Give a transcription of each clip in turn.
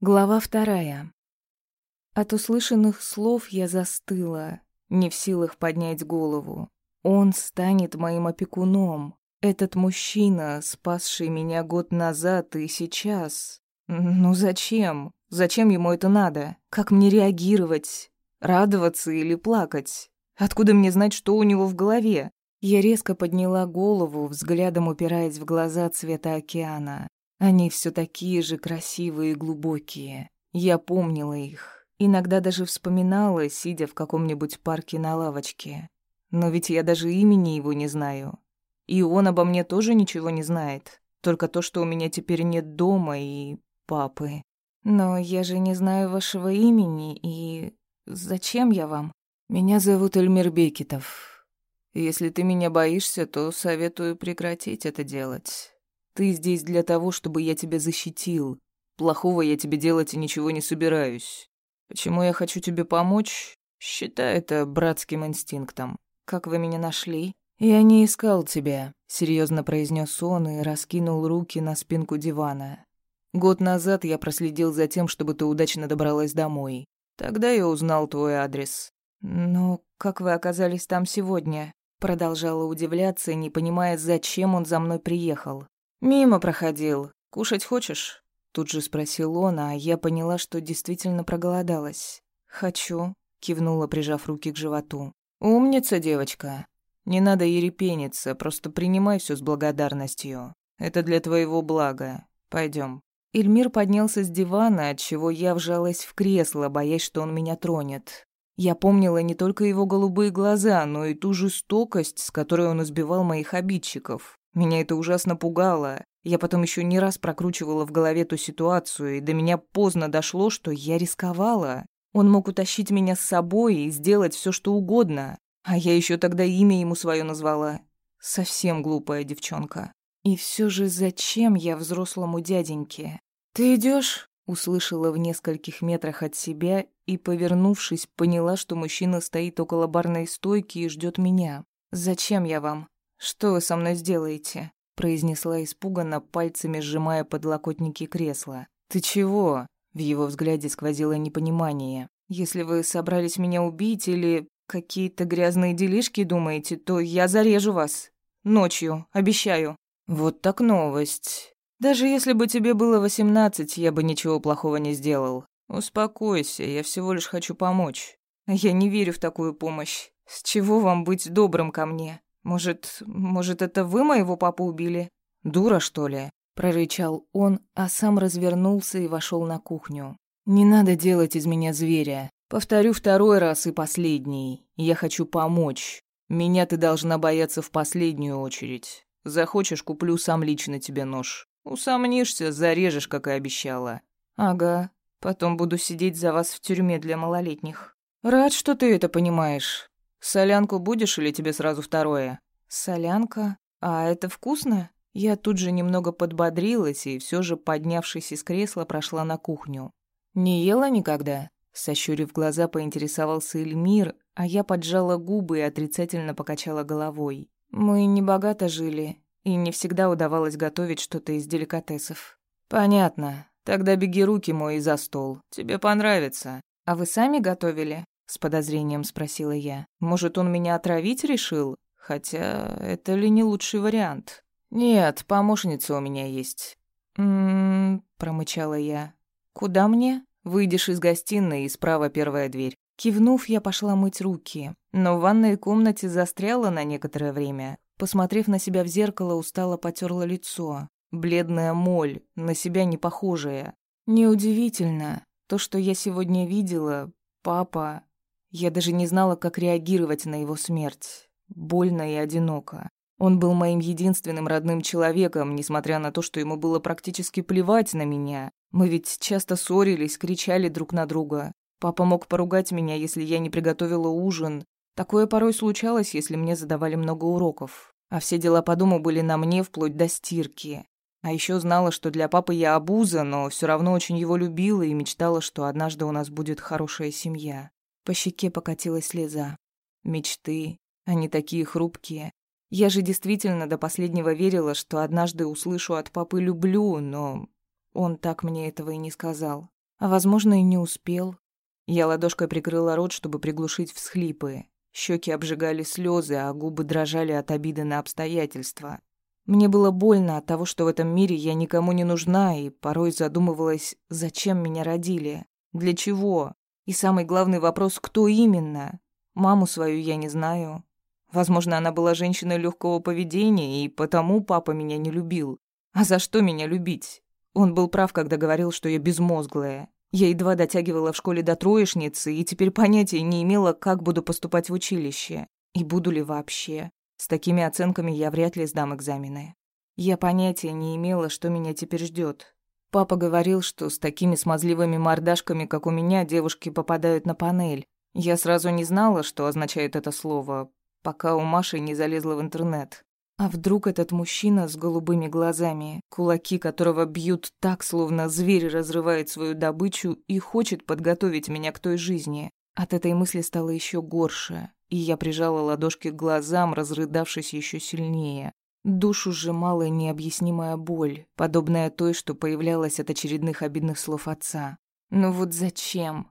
Глава вторая. От услышанных слов я застыла, не в силах поднять голову. Он станет моим опекуном. Этот мужчина, спасший меня год назад и сейчас. Ну зачем? Зачем ему это надо? Как мне реагировать? Радоваться или плакать? Откуда мне знать, что у него в голове? Я резко подняла голову, взглядом упираясь в глаза цвета океана. Они все такие же красивые и глубокие. Я помнила их. Иногда даже вспоминала, сидя в каком-нибудь парке на лавочке. Но ведь я даже имени его не знаю. И он обо мне тоже ничего не знает. Только то, что у меня теперь нет дома и папы. Но я же не знаю вашего имени, и... Зачем я вам? Меня зовут Эльмир Бекетов. Если ты меня боишься, то советую прекратить это делать. Ты здесь для того, чтобы я тебя защитил. Плохого я тебе делать и ничего не собираюсь. Почему я хочу тебе помочь? Считай это братским инстинктом. Как вы меня нашли? Я не искал тебя, серьезно произнес он и раскинул руки на спинку дивана. Год назад я проследил за тем, чтобы ты удачно добралась домой. Тогда я узнал твой адрес. Но как вы оказались там сегодня? Продолжала удивляться, не понимая, зачем он за мной приехал. «Мимо проходил. Кушать хочешь?» Тут же спросил он, а я поняла, что действительно проголодалась. «Хочу», — кивнула, прижав руки к животу. «Умница, девочка. Не надо ерепениться, просто принимай все с благодарностью. Это для твоего блага. Пойдем. Эльмир поднялся с дивана, отчего я вжалась в кресло, боясь, что он меня тронет. Я помнила не только его голубые глаза, но и ту жестокость, с которой он избивал моих обидчиков. Меня это ужасно пугало. Я потом еще не раз прокручивала в голове ту ситуацию, и до меня поздно дошло, что я рисковала. Он мог утащить меня с собой и сделать все, что угодно. А я еще тогда имя ему свое назвала. Совсем глупая девчонка. И все же зачем я взрослому дяденьке? «Ты идешь? услышала в нескольких метрах от себя и, повернувшись, поняла, что мужчина стоит около барной стойки и ждет меня. «Зачем я вам?» «Что вы со мной сделаете?» произнесла испуганно, пальцами сжимая подлокотники кресла. «Ты чего?» В его взгляде сквозило непонимание. «Если вы собрались меня убить или какие-то грязные делишки думаете, то я зарежу вас. Ночью, обещаю». «Вот так новость. Даже если бы тебе было восемнадцать, я бы ничего плохого не сделал. Успокойся, я всего лишь хочу помочь. Я не верю в такую помощь. С чего вам быть добрым ко мне? Может, может, это вы моего папу убили? Дура, что ли? прорычал он, а сам развернулся и вошел на кухню. Не надо делать из меня зверя. Повторю второй раз и последний. Я хочу помочь. Меня ты должна бояться в последнюю очередь. Захочешь, куплю сам лично тебе нож. Усомнишься, зарежешь, как и обещала. Ага. Потом буду сидеть за вас в тюрьме для малолетних. Рад, что ты это понимаешь. «Солянку будешь или тебе сразу второе?» «Солянка? А это вкусно?» Я тут же немного подбодрилась и все же, поднявшись из кресла, прошла на кухню. «Не ела никогда?» Сощурив глаза, поинтересовался Эльмир, а я поджала губы и отрицательно покачала головой. «Мы не богато жили, и не всегда удавалось готовить что-то из деликатесов». «Понятно. Тогда беги руки мои за стол. Тебе понравится». «А вы сами готовили?» С подозрением спросила я. Может, он меня отравить решил? Хотя это ли не лучший вариант? Нет, помощница у меня есть. М-м, промычала я. Куда мне? Выйдешь из гостиной и справа первая дверь. Кивнув, я пошла мыть руки, но в ванной комнате застряла на некоторое время. Посмотрев на себя в зеркало, устало потерла лицо. Бледная моль, на себя не похожая. Неудивительно. То, что я сегодня видела, папа я даже не знала, как реагировать на его смерть. Больно и одиноко. Он был моим единственным родным человеком, несмотря на то, что ему было практически плевать на меня. Мы ведь часто ссорились, кричали друг на друга. Папа мог поругать меня, если я не приготовила ужин. Такое порой случалось, если мне задавали много уроков. А все дела по дому были на мне, вплоть до стирки. А еще знала, что для папы я обуза, но все равно очень его любила и мечтала, что однажды у нас будет хорошая семья. По щеке покатилась слеза. Мечты, они такие хрупкие. Я же действительно до последнего верила, что однажды услышу от папы «люблю», но он так мне этого и не сказал. А, возможно, и не успел. Я ладошкой прикрыла рот, чтобы приглушить всхлипы. Щеки обжигали слезы, а губы дрожали от обиды на обстоятельства. Мне было больно от того, что в этом мире я никому не нужна, и порой задумывалась, зачем меня родили, для чего. И самый главный вопрос, кто именно? Маму свою я не знаю. Возможно, она была женщиной легкого поведения, и потому папа меня не любил. А за что меня любить? Он был прав, когда говорил, что я безмозглая. Я едва дотягивала в школе до троечницы и теперь понятия не имела, как буду поступать в училище. И буду ли вообще. С такими оценками я вряд ли сдам экзамены. Я понятия не имела, что меня теперь ждет. Папа говорил, что с такими смазливыми мордашками, как у меня, девушки попадают на панель. Я сразу не знала, что означает это слово, пока у Маши не залезла в интернет. А вдруг этот мужчина с голубыми глазами, кулаки которого бьют так, словно зверь разрывает свою добычу и хочет подготовить меня к той жизни? От этой мысли стало еще горше, и я прижала ладошки к глазам, разрыдавшись еще сильнее. Душу сжимала необъяснимая боль, подобная той, что появлялась от очередных обидных слов отца. «Ну вот зачем?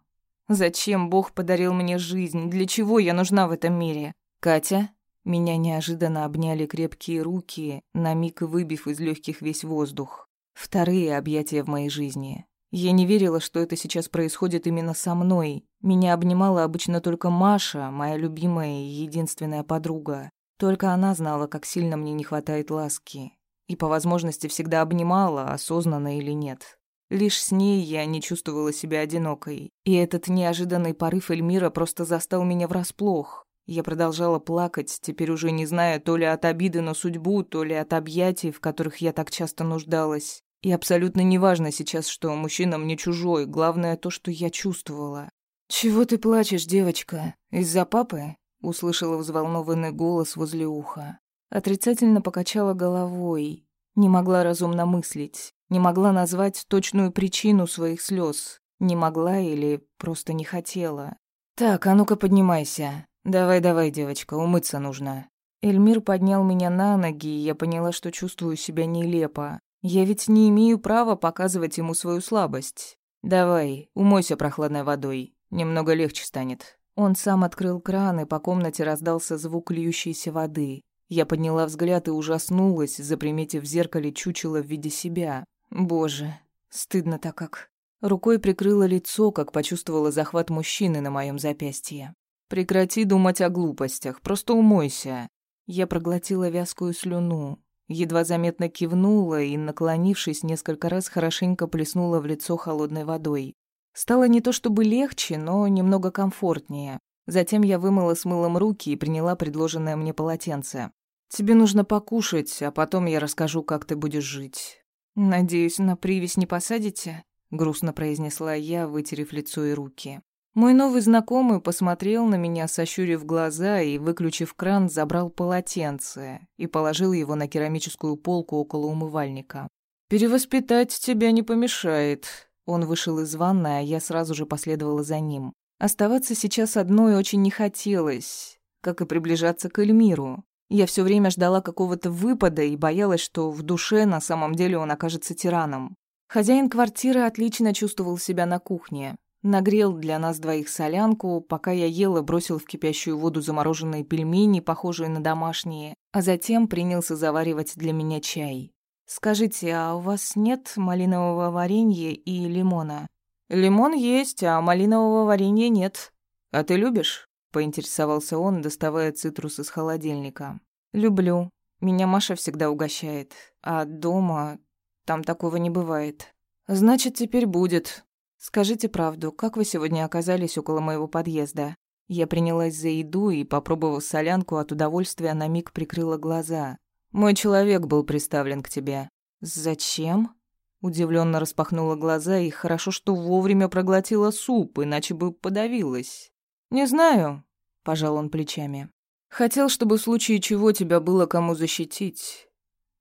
Зачем Бог подарил мне жизнь? Для чего я нужна в этом мире? Катя?» Меня неожиданно обняли крепкие руки, на миг выбив из легких весь воздух. Вторые объятия в моей жизни. Я не верила, что это сейчас происходит именно со мной. Меня обнимала обычно только Маша, моя любимая и единственная подруга. Только она знала, как сильно мне не хватает ласки. И по возможности всегда обнимала, осознанно или нет. Лишь с ней я не чувствовала себя одинокой. И этот неожиданный порыв Эльмира просто застал меня врасплох. Я продолжала плакать, теперь уже не зная то ли от обиды на судьбу, то ли от объятий, в которых я так часто нуждалась. И абсолютно неважно сейчас, что мужчина мне чужой, главное то, что я чувствовала. «Чего ты плачешь, девочка? Из-за папы?» — услышала взволнованный голос возле уха. Отрицательно покачала головой. Не могла разумно мыслить. Не могла назвать точную причину своих слез. Не могла или просто не хотела. «Так, а ну-ка поднимайся. «Давай-давай, девочка, умыться нужно». Эльмир поднял меня на ноги, и я поняла, что чувствую себя нелепо. Я ведь не имею права показывать ему свою слабость. «Давай, умойся прохладной водой, немного легче станет». Он сам открыл кран, и по комнате раздался звук льющейся воды. Я подняла взгляд и ужаснулась, заприметив в зеркале чучело в виде себя. Боже, стыдно-то как. Рукой прикрыла лицо, как почувствовала захват мужчины на моем запястье. Прекрати думать о глупостях, просто умойся. Я проглотила вязкую слюну, едва заметно кивнула и, наклонившись несколько раз, хорошенько плеснула в лицо холодной водой. Стало не то чтобы легче, но немного комфортнее. Затем я вымыла с мылом руки и приняла предложенное мне полотенце. «Тебе нужно покушать, а потом я расскажу, как ты будешь жить». «Надеюсь, на привязь не посадите?» — грустно произнесла я, вытерев лицо и руки. Мой новый знакомый посмотрел на меня, сощурив глаза и, выключив кран, забрал полотенце и положил его на керамическую полку около умывальника. «Перевоспитать тебя не помешает». Он вышел из ванной, а я сразу же последовала за ним. Оставаться сейчас одной очень не хотелось, как и приближаться к Эльмиру. Я все время ждала какого-то выпада и боялась, что в душе на самом деле он окажется тираном. Хозяин квартиры отлично чувствовал себя на кухне. Нагрел для нас двоих солянку, пока я ела, бросил в кипящую воду замороженные пельмени, похожие на домашние, а затем принялся заваривать для меня чай. «Скажите, а у вас нет малинового варенья и лимона?» «Лимон есть, а малинового варенья нет. А ты любишь?» — поинтересовался он, доставая цитрус из холодильника. «Люблю. Меня Маша всегда угощает. А дома там такого не бывает». «Значит, теперь будет», «Скажите правду, как вы сегодня оказались около моего подъезда?» Я принялась за еду и, попробовав солянку, от удовольствия на миг прикрыла глаза. «Мой человек был приставлен к тебе». «Зачем?» Удивленно распахнула глаза и хорошо, что вовремя проглотила суп, иначе бы подавилась. «Не знаю», — пожал он плечами. «Хотел, чтобы в случае чего тебя было кому защитить.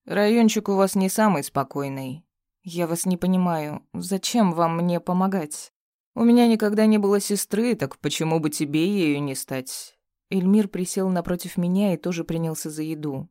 Райончик у вас не самый спокойный. «Я вас не понимаю. Зачем вам мне помогать? У меня никогда не было сестры, так почему бы тебе ею не стать?» Эльмир присел напротив меня и тоже принялся за еду.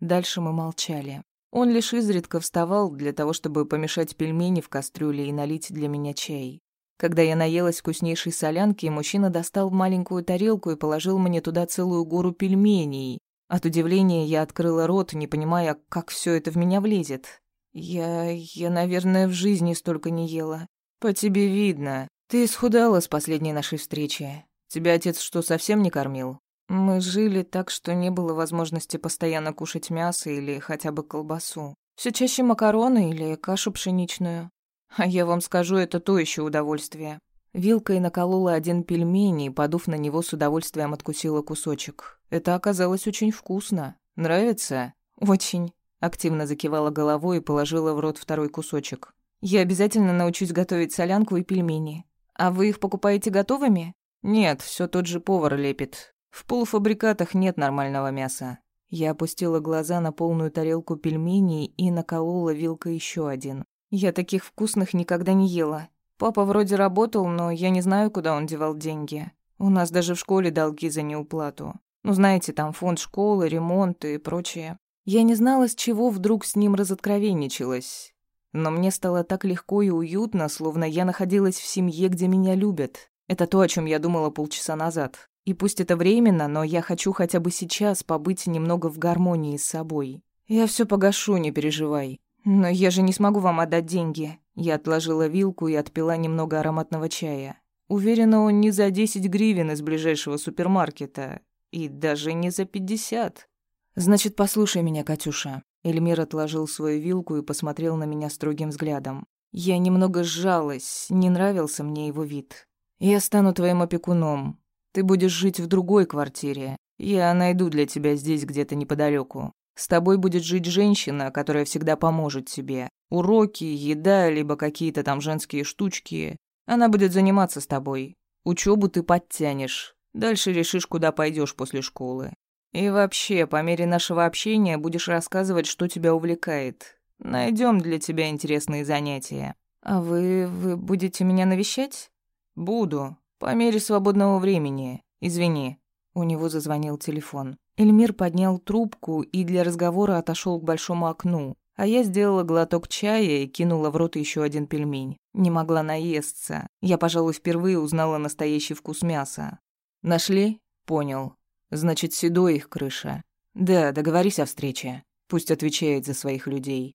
Дальше мы молчали. Он лишь изредка вставал для того, чтобы помешать пельмени в кастрюле и налить для меня чай. Когда я наелась вкуснейшей солянки, мужчина достал маленькую тарелку и положил мне туда целую гору пельменей. От удивления я открыла рот, не понимая, как все это в меня влезет. Я... я, наверное, в жизни столько не ела. По тебе видно. Ты исхудала с последней нашей встречи. Тебя отец что, совсем не кормил? Мы жили так, что не было возможности постоянно кушать мясо или хотя бы колбасу. Все чаще макароны или кашу пшеничную. А я вам скажу, это то еще удовольствие. Вилкой наколола один пельмень и, подув на него, с удовольствием откусила кусочек. Это оказалось очень вкусно. Нравится? Очень. Активно закивала головой и положила в рот второй кусочек. Я обязательно научусь готовить солянку и пельмени. А вы их покупаете готовыми? Нет, все тот же повар лепит. В полуфабрикатах нет нормального мяса. Я опустила глаза на полную тарелку пельменей и наколола вилкой еще один. Я таких вкусных никогда не ела. Папа вроде работал, но я не знаю, куда он девал деньги. У нас даже в школе долги за неуплату. Ну, знаете, там фонд школы, ремонт и прочее. Я не знала, с чего вдруг с ним разоткровенничалась. Но мне стало так легко и уютно, словно я находилась в семье, где меня любят. Это то, о чем я думала полчаса назад. И пусть это временно, но я хочу хотя бы сейчас побыть немного в гармонии с собой. Я все погашу, не переживай. «Но я же не смогу вам отдать деньги». Я отложила вилку и отпила немного ароматного чая. Уверена, он не за 10 гривен из ближайшего супермаркета. И даже не за 50. «Значит, послушай меня, Катюша». Эльмир отложил свою вилку и посмотрел на меня строгим взглядом. Я немного сжалась, не нравился мне его вид. «Я стану твоим опекуном. Ты будешь жить в другой квартире. Я найду для тебя здесь где-то неподалеку. С тобой будет жить женщина, которая всегда поможет тебе. Уроки, еда, либо какие-то там женские штучки. Она будет заниматься с тобой. Учебу ты подтянешь. Дальше решишь, куда пойдешь после школы. И вообще, по мере нашего общения будешь рассказывать, что тебя увлекает. Найдем для тебя интересные занятия. А вы... вы будете меня навещать? Буду. По мере свободного времени. Извини. У него зазвонил телефон. Эльмир поднял трубку и для разговора отошел к большому окну, а я сделала глоток чая и кинула в рот еще один пельмень. Не могла наесться. Я, пожалуй, впервые узнала настоящий вкус мяса. «Нашли?» «Понял. Значит, седой их крыша. Да, договорись о встрече. Пусть отвечает за своих людей.